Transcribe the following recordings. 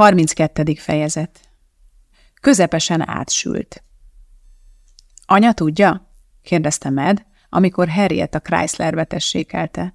32. fejezet Közepesen átsült. Anya tudja? kérdezte Med, amikor Harriet a Chryslerbe tessékelte.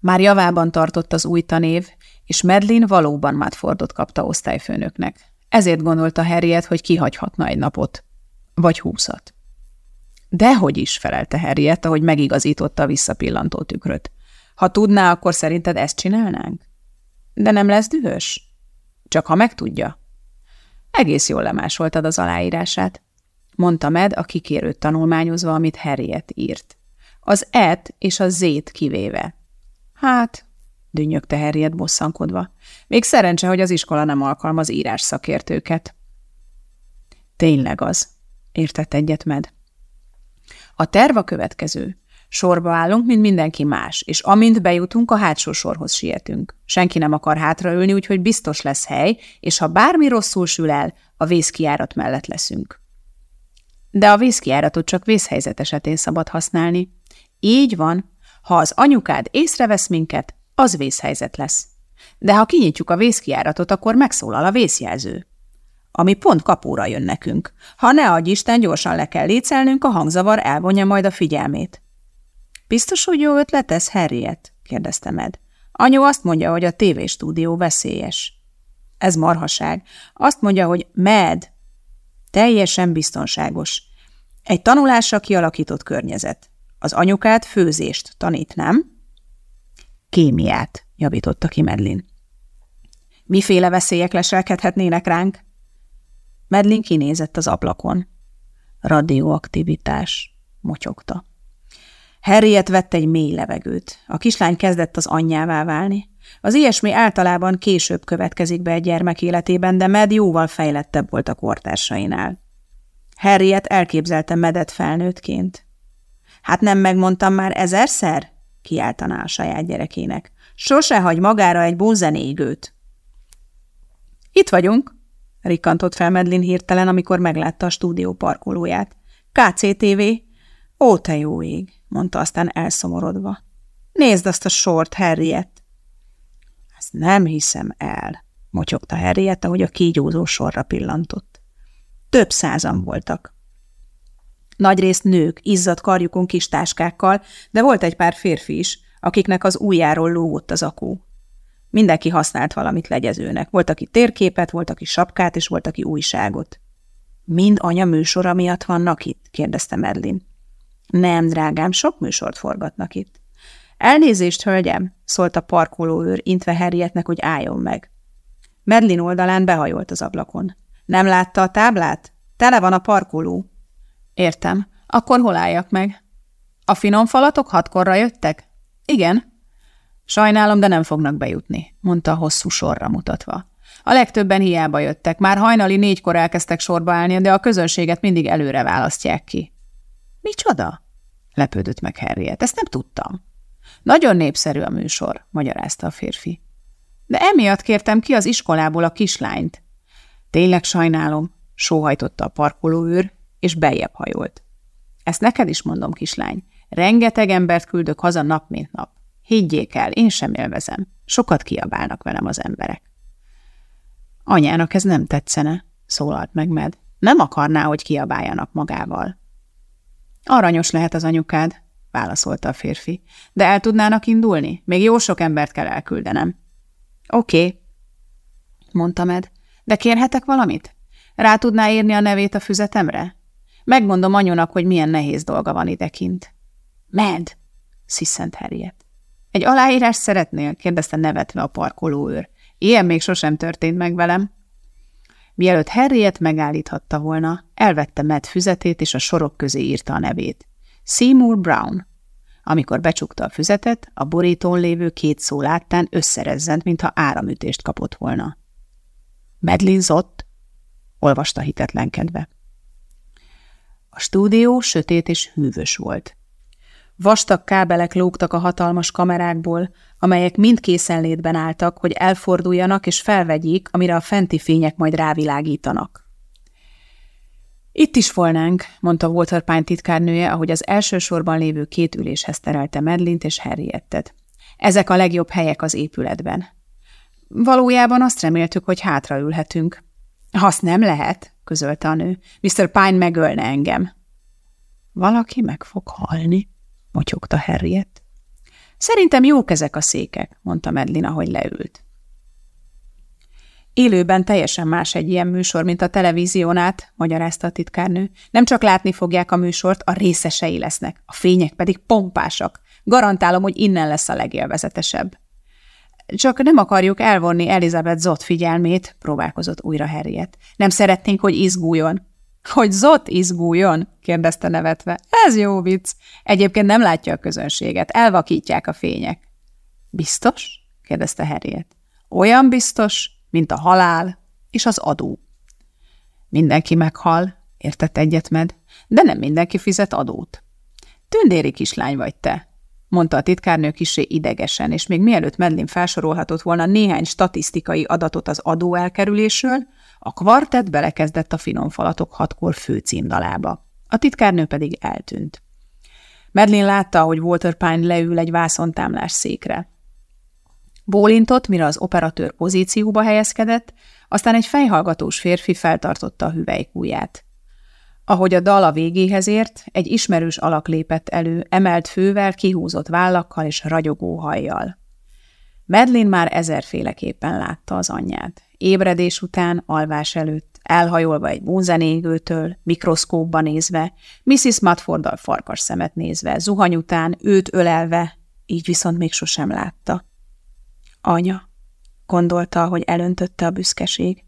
Már javában tartott az új tanév, és Medlin valóban Matfordot kapta osztályfőnöknek. Ezért gondolta Harriet, hogy kihagyhatna egy napot. Vagy húszat. Dehogy is, felelte Harriet, ahogy megigazította a visszapillantó tükröt. Ha tudná, akkor szerinted ezt csinálnánk? De nem lesz dühös? Csak ha megtudja. Egész jól lemásoltad az aláírását, mondta Med a kikérőt tanulmányozva, amit Harriet írt. Az et és a zét kivéve. Hát, dünnyögte Harriet bosszankodva. Még szerencse, hogy az iskola nem alkalmaz írás szakértőket. Tényleg az, értett egyet Med. A terv a következő. Sorba állunk, mint mindenki más, és amint bejutunk, a hátsó sorhoz sietünk. Senki nem akar hátraülni, úgyhogy biztos lesz hely, és ha bármi rosszul sül el, a vészkiárat mellett leszünk. De a vészkiáratot csak vészhelyzet esetén szabad használni. Így van, ha az anyukád észrevesz minket, az vészhelyzet lesz. De ha kinyitjuk a vészkiáratot, akkor megszólal a vészjelző. Ami pont kapóra jön nekünk. Ha ne adj Isten, gyorsan le kell lécelnünk, a hangzavar elvonja majd a figyelmét. Biztos, hogy jó ötlet ez, Harriet? kérdezte Med. Anyu azt mondja, hogy a tévéstúdió veszélyes. Ez marhaság. Azt mondja, hogy Med. Teljesen biztonságos. Egy tanulásra kialakított környezet. Az anyukát főzést tanít, nem? Kémiát, javította ki Medlin. Miféle veszélyek leselkedhetnének ránk? Medlin kinézett az ablakon. Radioaktivitás, motyogta. Harriet vett egy mély levegőt. A kislány kezdett az anyjává válni. Az ilyesmi általában később következik be egy gyermek életében, de Med jóval fejlettebb volt a kortársainál. Harriet elképzelte Medet felnőttként. Hát nem megmondtam már ezerszer? kiáltaná a saját gyerekének. Sose hagy magára egy bózenégőt. Itt vagyunk, rikkantott fel Medlin hirtelen, amikor meglátta a stúdió parkolóját. KCTV. Ó, te jó ég! mondta aztán elszomorodva. Nézd azt a sort, Harriet! Ezt nem hiszem el, motyogta Harriet, ahogy a kígyózó sorra pillantott. Több százan voltak. Nagyrészt nők, izzadt karjukon kis táskákkal, de volt egy pár férfi is, akiknek az ujjáról lógott az akó. Mindenki használt valamit legyezőnek. Volt, aki térképet, volt, aki sapkát, és volt, aki újságot. Mind anya műsora miatt vannak itt? kérdezte Medlin. Nem, drágám, sok műsort forgatnak itt. Elnézést, hölgyem, szólt a parkolóőr, intve Harrietnek, hogy álljon meg. Medlin oldalán behajolt az ablakon. Nem látta a táblát? Tele van a parkoló. Értem. Akkor hol álljak meg? A finom falatok hatkorra jöttek? Igen. Sajnálom, de nem fognak bejutni, mondta hosszú sorra mutatva. A legtöbben hiába jöttek, már hajnali négykor elkezdtek sorba állni, de a közönséget mindig előre választják ki. Micsoda? Lepődött meg Harriet. Ezt nem tudtam. Nagyon népszerű a műsor, magyarázta a férfi. De emiatt kértem ki az iskolából a kislányt. Tényleg sajnálom, sóhajtotta a parkolóőr, és beljebb hajolt. Ezt neked is mondom, kislány. Rengeteg embert küldök haza nap, mint nap. Higgyék el, én sem élvezem. Sokat kiabálnak velem az emberek. Anyának ez nem tetszene, szólalt meg Med. Nem akarná, hogy kiabáljanak magával. Aranyos lehet az anyukád, válaszolta a férfi. De el tudnának indulni? Még jó sok embert kell elküldenem. Oké, okay, mondta Med. De kérhetek valamit? Rá tudná írni a nevét a füzetemre? Megmondom anyunak, hogy milyen nehéz dolga van idekint. Med, sziszent Harriet. Egy aláírás szeretnél? kérdezte nevetve a parkolóőr. Ilyen még sosem történt meg velem. Mielőtt Harriet megállíthatta volna, elvette Matt füzetét, és a sorok közé írta a nevét. Seymour Brown. Amikor becsukta a füzetet, a borítón lévő két szó láttán összerezzent, mintha áramütést kapott volna. Medlin Zott? olvasta hitetlenkedve. A stúdió sötét és hűvös volt. Vastag kábelek lógtak a hatalmas kamerákból, amelyek mind készenlétben álltak, hogy elforduljanak és felvegyék, amire a fenti fények majd rávilágítanak. Itt is volnánk, mondta Walter Pine titkárnője, ahogy az első sorban lévő két üléshez terelte Medlint és Harriettet. Ezek a legjobb helyek az épületben. valójában azt reméltük, hogy hátraülhetünk. Azt nem lehet, közölte a nő. Mr. Pine megölne engem. Valaki meg fog halni, motyogta Harriet. Szerintem jók ezek a székek, mondta Medlin, ahogy leült. Élőben teljesen más egy ilyen műsor, mint a televízión át, magyarázta a titkárnő. Nem csak látni fogják a műsort, a részesei lesznek, a fények pedig pompásak. Garantálom, hogy innen lesz a legélvezetesebb. Csak nem akarjuk elvonni Elizabeth Zott figyelmét, próbálkozott újra Harriet. Nem szeretnénk, hogy izguljon. Hogy Zott izguljon? kérdezte nevetve. Ez jó vicc. Egyébként nem látja a közönséget, elvakítják a fények. Biztos? kérdezte Harriet. Olyan biztos, mint a halál és az adó. Mindenki meghal, értett egyet med, de nem mindenki fizet adót. Tündéri kislány vagy te, mondta a titkárnő kisé idegesen, és még mielőtt Medlin felsorolhatott volna néhány statisztikai adatot az adóelkerülésről, a kvartett belekezdett a finom falatok hatkor főcímdalába. A titkárnő pedig eltűnt. Medlin látta, hogy Walter Pine leül egy vászontámlás székre. Bólintott, mire az operatőr pozícióba helyezkedett, aztán egy fejhallgatós férfi feltartotta a hüvelykúját. Ahogy a dal a végéhez ért, egy ismerős alak lépett elő, emelt fővel, kihúzott vállakkal és ragyogó hajjal. Medlin már ezerféleképpen látta az anyját. Ébredés után, alvás előtt, elhajolva egy búzenégőtől, mikroszkópba nézve, Mrs. Matforddal farkas szemet nézve, zuhany után, őt ölelve, így viszont még sosem látta. Anya, gondolta, hogy elöntötte a büszkeség.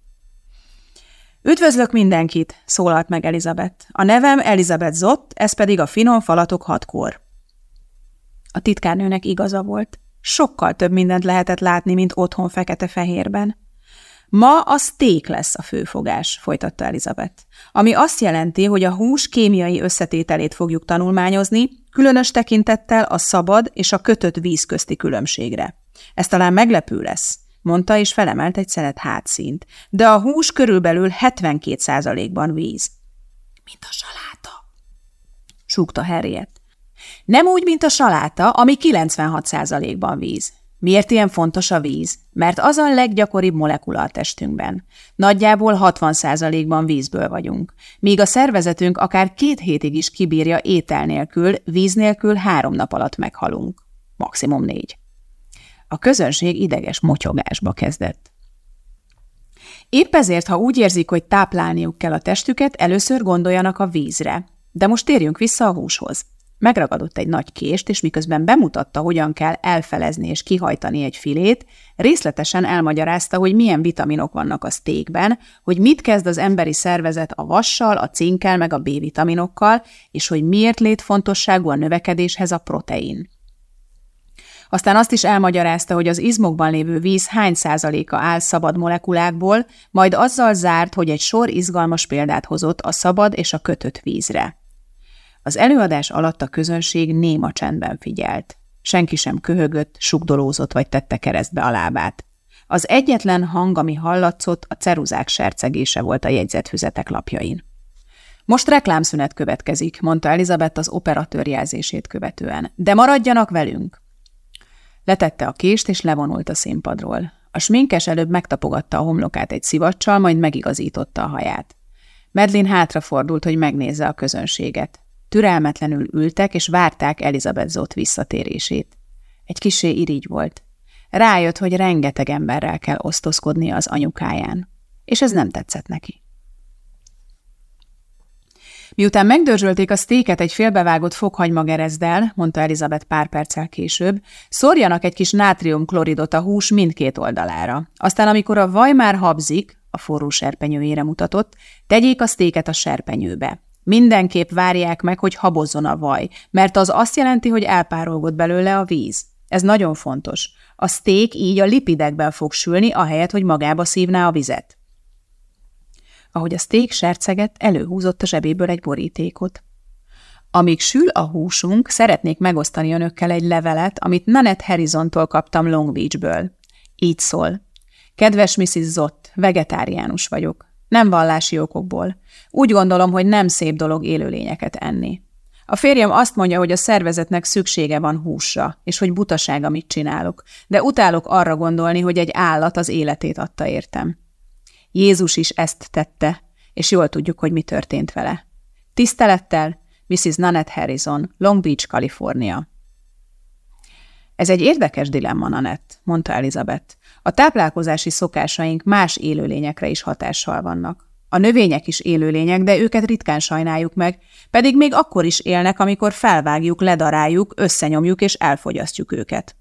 Üdvözlök mindenkit, szólalt meg Elizabeth. A nevem Elizabeth Zott, ez pedig a finom falatok hatkor. A titkárnőnek igaza volt. Sokkal több mindent lehetett látni, mint otthon fekete-fehérben. Ma a steak lesz a főfogás, folytatta Elizabeth, ami azt jelenti, hogy a hús kémiai összetételét fogjuk tanulmányozni, különös tekintettel a szabad és a kötött víz közti különbségre. Ez talán meglepő lesz, mondta, és felemelt egy szelet hátszínt, de a hús körülbelül 72%-ban víz. Mint a saláta, súgta Harriet. Nem úgy, mint a saláta, ami 96%-ban víz. Miért ilyen fontos a víz? Mert az a leggyakoribb molekula a testünkben. Nagyjából 60%-ban vízből vagyunk, míg a szervezetünk akár két hétig is kibírja étel nélkül, víz nélkül három nap alatt meghalunk. Maximum négy. A közönség ideges motyogásba kezdett. Épp ezért, ha úgy érzik, hogy táplálniuk kell a testüket, először gondoljanak a vízre. De most térjünk vissza a húshoz. Megragadott egy nagy kést, és miközben bemutatta, hogyan kell elfelezni és kihajtani egy filét, részletesen elmagyarázta, hogy milyen vitaminok vannak a sztékben, hogy mit kezd az emberi szervezet a vassal, a cinkkel meg a B-vitaminokkal, és hogy miért létfontosságú a növekedéshez a protein. Aztán azt is elmagyarázta, hogy az izmokban lévő víz hány százaléka áll szabad molekulákból, majd azzal zárt, hogy egy sor izgalmas példát hozott a szabad és a kötött vízre. Az előadás alatt a közönség néma csendben figyelt. Senki sem köhögött, sugdolózott vagy tette keresztbe a lábát. Az egyetlen hang, ami hallatszott, a ceruzák sercegése volt a jegyzetfüzetek lapjain. Most reklámszünet következik, mondta Elizabeth az operatőr jelzését követően. De maradjanak velünk! Letette a kést, és levonult a színpadról. A sminkes előbb megtapogatta a homlokát egy szivacsal, majd megigazította a haját. Medlin hátrafordult, hogy megnézze a közönséget. Türelmetlenül ültek, és várták Elizabeth Zott visszatérését. Egy kisé irigy volt. Rájött, hogy rengeteg emberrel kell osztozkodnia az anyukáján, és ez nem tetszett neki. Miután megdörzsölték a sztéket egy félbevágott fokhagyma gerezdel, mondta Elizabeth pár perccel később, szórjanak egy kis nátriumkloridot a hús mindkét oldalára. Aztán, amikor a vaj már habzik, a forró serpenyőjére mutatott, tegyék a sztéket a serpenyőbe. Mindenképp várják meg, hogy habozzon a vaj, mert az azt jelenti, hogy elpárolgott belőle a víz. Ez nagyon fontos. A szték így a lipidekben fog sülni, ahelyett, hogy magába szívná a vizet. Ahogy a szték serceget, előhúzott a zsebéből egy borítékot. Amíg sül a húsunk, szeretnék megosztani önökkel egy levelet, amit Nanette Harrisontól kaptam Long Beachből. Így szól. Kedves Mrs. Zott, vegetáriánus vagyok. Nem vallási okokból. Úgy gondolom, hogy nem szép dolog élőlényeket enni. A férjem azt mondja, hogy a szervezetnek szüksége van húsra, és hogy butaság, amit csinálok, de utálok arra gondolni, hogy egy állat az életét adta értem. Jézus is ezt tette, és jól tudjuk, hogy mi történt vele. Tisztelettel, Mrs. Nanette Harrison, Long Beach, Kalifornia. Ez egy érdekes dilemma, Nanette, mondta Elizabeth. A táplálkozási szokásaink más élőlényekre is hatással vannak. A növények is élőlények, de őket ritkán sajnáljuk meg, pedig még akkor is élnek, amikor felvágjuk, ledaráljuk, összenyomjuk és elfogyasztjuk őket.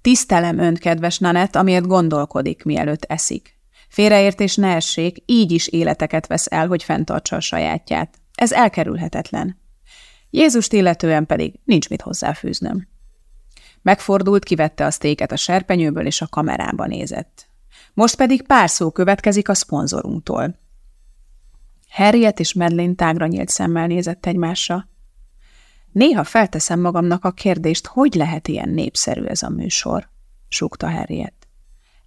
Tisztelem önt, kedves Nanett, amiért gondolkodik, mielőtt eszik. Félreértés ne essék, így is életeket vesz el, hogy fenntartsa a sajátját. Ez elkerülhetetlen. Jézust illetően pedig nincs mit hozzáfűznöm. Megfordult, kivette a sztéket a serpenyőből, és a kamerába nézett. Most pedig pár szó következik a szponzorunktól. Harriet és Medlin tágra nyílt szemmel nézett egymásra. Néha felteszem magamnak a kérdést, hogy lehet ilyen népszerű ez a műsor, súgta Harriet.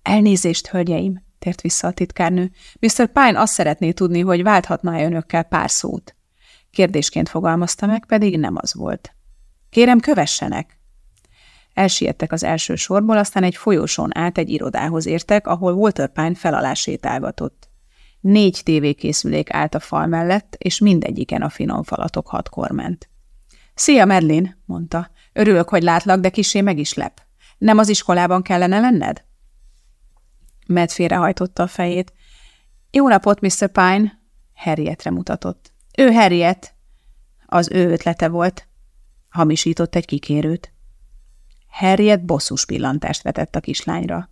Elnézést, hölgyeim, tért vissza a titkárnő. Mr. Pine azt szeretné tudni, hogy válthatna-e önökkel pár szót. Kérdésként fogalmazta meg, pedig nem az volt. Kérem, kövessenek! Elsiettek az első sorból, aztán egy folyosón át egy irodához értek, ahol Walter Pine felalá sétálgatott. Négy tévékészülék állt a fal mellett, és mindegyiken a finom falatok hatkor ment. – Szia, Medlin! – mondta. – Örülök, hogy látlak, de kisé meg is lep. Nem az iskolában kellene lenned? Med félrehajtotta a fejét. – Jó napot, Mr. Pine! – Harrietre mutatott. – Ő Harriet! Az ő ötlete volt. Hamisított egy kikérőt. Harriet bosszus pillantást vetett a kislányra.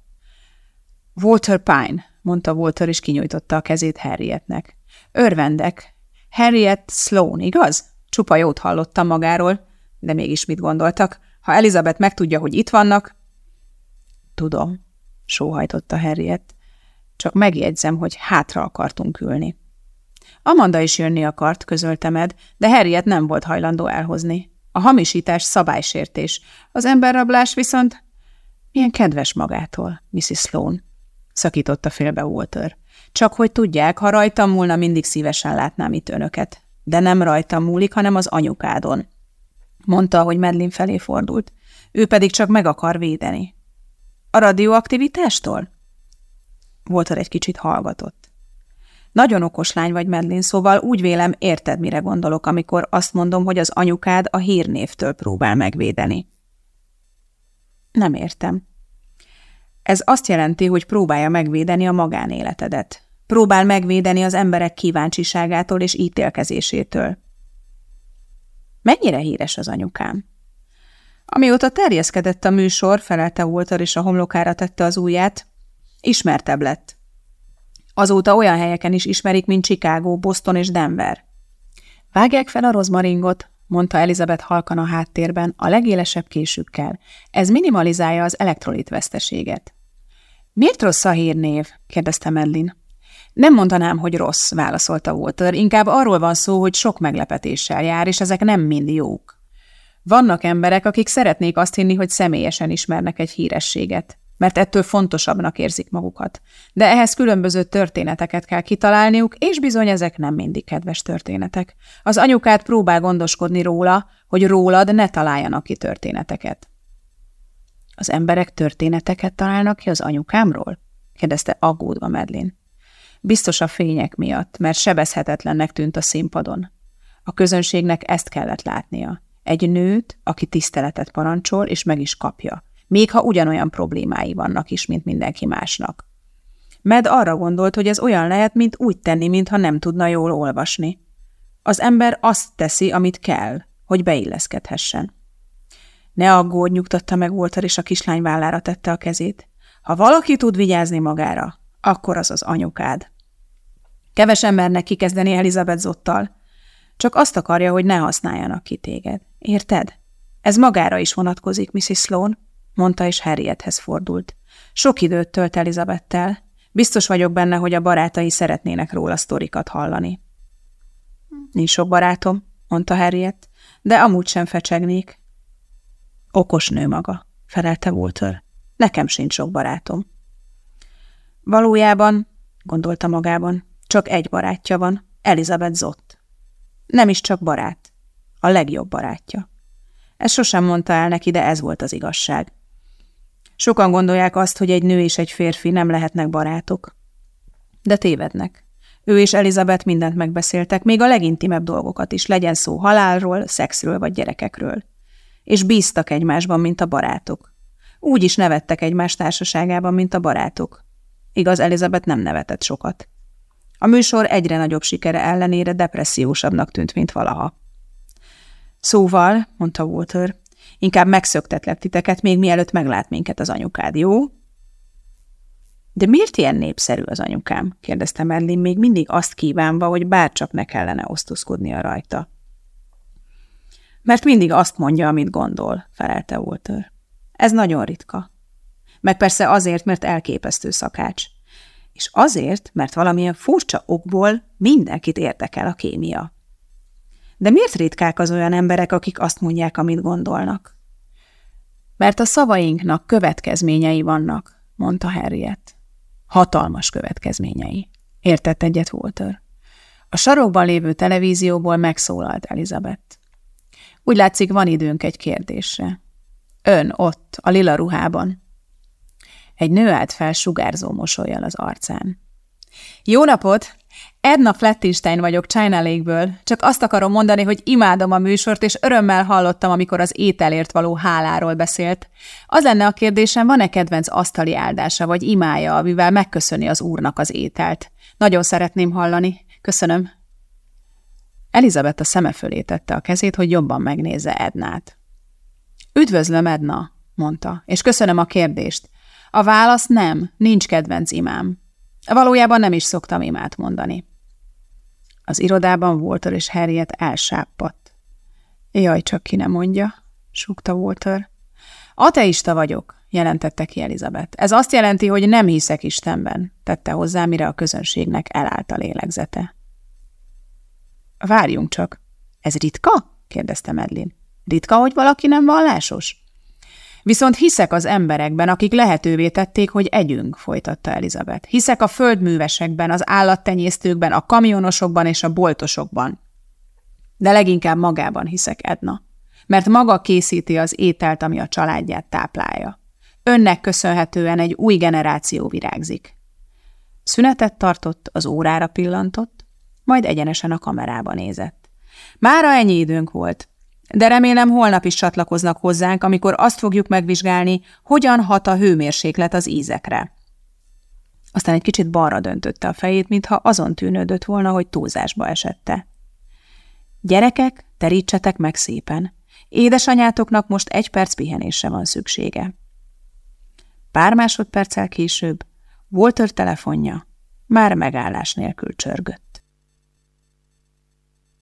– Walter Pine! mondta Walter, és kinyújtotta a kezét Harrietnek. Örvendek. Harriet Sloan, igaz? Csupa jót hallottam magáról, de mégis mit gondoltak? Ha Elizabeth megtudja, hogy itt vannak... Tudom, sóhajtotta Harriet. Csak megjegyzem, hogy hátra akartunk ülni. Amanda is jönni akart, közölte Med, de Harriet nem volt hajlandó elhozni. A hamisítás szabálysértés, az emberrablás viszont... Milyen kedves magától, Mrs. Sloan szakította félbe Walter. Csak hogy tudják, ha rajtam múlna, mindig szívesen látnám itt önöket. De nem rajtam múlik, hanem az anyukádon. Mondta, hogy Medlin felé fordult. Ő pedig csak meg akar védeni. A radioaktivitástól? Walter egy kicsit hallgatott. Nagyon okos lány vagy, Medlin, szóval úgy vélem, érted, mire gondolok, amikor azt mondom, hogy az anyukád a hírnévtől próbál megvédeni. Nem értem. Ez azt jelenti, hogy próbálja megvédeni a magánéletedet. Próbál megvédeni az emberek kíváncsiságától és ítélkezésétől. Mennyire híres az anyukám? Amióta terjeszkedett a műsor, felelte Walter és a homlokára tette az ujját, ismertebb lett. Azóta olyan helyeken is ismerik, mint Chicago, Boston és Denver. Vágják fel a rozmaringot, mondta Elizabeth halkan a háttérben, a legélesebb késükkel. Ez minimalizálja az elektrolit veszteséget. Miért rossz a hírnév? kérdezte Medlin. Nem mondanám, hogy rossz, válaszolta Walter, inkább arról van szó, hogy sok meglepetéssel jár, és ezek nem mind jók. Vannak emberek, akik szeretnék azt hinni, hogy személyesen ismernek egy hírességet, mert ettől fontosabbnak érzik magukat. De ehhez különböző történeteket kell kitalálniuk, és bizony ezek nem mindig kedves történetek. Az anyukát próbál gondoskodni róla, hogy rólad ne találjanak ki történeteket. Az emberek történeteket találnak ki az anyukámról? kérdezte aggódva Medlin. Biztos a fények miatt, mert sebezhetetlennek tűnt a színpadon. A közönségnek ezt kellett látnia. Egy nőt, aki tiszteletet parancsol, és meg is kapja, még ha ugyanolyan problémái vannak is, mint mindenki másnak. Med arra gondolt, hogy ez olyan lehet, mint úgy tenni, mintha nem tudna jól olvasni. Az ember azt teszi, amit kell, hogy beilleszkedhessen. Ne aggódj, nyugtatta meg Walter, és a kislány vállára tette a kezét. Ha valaki tud vigyázni magára, akkor az az anyukád. Keves embernek kikezdeni Elizabeth Zottal. Csak azt akarja, hogy ne használjanak ki téged. Érted? Ez magára is vonatkozik, Mrs. Sloan, mondta, és Harriethez fordult. Sok időt tölt Elizabettel. Biztos vagyok benne, hogy a barátai szeretnének róla sztorikat hallani. Nincs sok barátom, mondta Harriet, de amúgy sem fecsegnék. Okos nő maga, felelte Walter. Nekem sincs sok barátom. Valójában, gondolta magában, csak egy barátja van, Elizabeth Zott. Nem is csak barát. a legjobb barátja. Ez sosem mondta el neki, de ez volt az igazság. Sokan gondolják azt, hogy egy nő és egy férfi nem lehetnek barátok. De tévednek. Ő és Elizabeth mindent megbeszéltek, még a legintimebb dolgokat is, legyen szó halálról, szexről vagy gyerekekről. És bíztak egymásban, mint a barátok. Úgy is nevettek egymás társaságában, mint a barátok. Igaz, Elizabeth nem nevetett sokat. A műsor egyre nagyobb sikere ellenére depressziósabbnak tűnt, mint valaha. Szóval, mondta Walter, inkább megszöktetlek titeket, még mielőtt meglát minket az anyukád, jó? De miért ilyen népszerű az anyukám? kérdezte Merlin, még mindig azt kívánva, hogy bárcsak ne kellene osztozkodnia rajta. Mert mindig azt mondja, amit gondol, felelte Walter. Ez nagyon ritka. Meg persze azért, mert elképesztő szakács. És azért, mert valamilyen furcsa okból mindenkit érdekel a kémia. De miért ritkák az olyan emberek, akik azt mondják, amit gondolnak? Mert a szavainknak következményei vannak, mondta Harriet. Hatalmas következményei. Értett egyet Walter. A sarokban lévő televízióból megszólalt Elizabeth. Úgy látszik, van időnk egy kérdésre. Ön ott, a lila ruhában. Egy nő állt fel sugárzó mosolyjal az arcán. Jó napot! Edna Flettistein vagyok China Lake-ből. Csak azt akarom mondani, hogy imádom a műsort, és örömmel hallottam, amikor az ételért való háláról beszélt. Az lenne a kérdésem, van-e kedvenc asztali áldása vagy imája, amivel megköszöni az úrnak az ételt? Nagyon szeretném hallani. Köszönöm. Elizabeth a szeme fölé tette a kezét, hogy jobban megnézze Ednát. Üdvözlöm, Edna, mondta, és köszönöm a kérdést. A válasz nem, nincs kedvenc imám. Valójában nem is szoktam imát mondani. Az irodában Walter és Harriet elsápadt. Jaj, csak ki ne mondja, súgta Walter. Ateista vagyok, jelentette ki Elizabeth. Ez azt jelenti, hogy nem hiszek Istenben, tette hozzá, mire a közönségnek elállt a lélegzete. Várjunk csak. Ez ritka? kérdezte Medlin. Ritka, hogy valaki nem vallásos? Viszont hiszek az emberekben, akik lehetővé tették, hogy együnk, folytatta Elizabeth. Hiszek a földművesekben, az állattenyésztőkben, a kamionosokban és a boltosokban. De leginkább magában hiszek, Edna. Mert maga készíti az ételt, ami a családját táplálja. Önnek köszönhetően egy új generáció virágzik. Szünetet tartott, az órára pillantott, majd egyenesen a kamerába nézett. Mára ennyi időnk volt, de remélem holnap is csatlakoznak hozzánk, amikor azt fogjuk megvizsgálni, hogyan hat a hőmérséklet az ízekre. Aztán egy kicsit balra döntötte a fejét, mintha azon tűnődött volna, hogy túlzásba esette. Gyerekek, terítsetek meg szépen. Édesanyátoknak most egy perc pihenésre van szüksége. Pár másodperccel később Walter telefonja már megállás nélkül csörgött.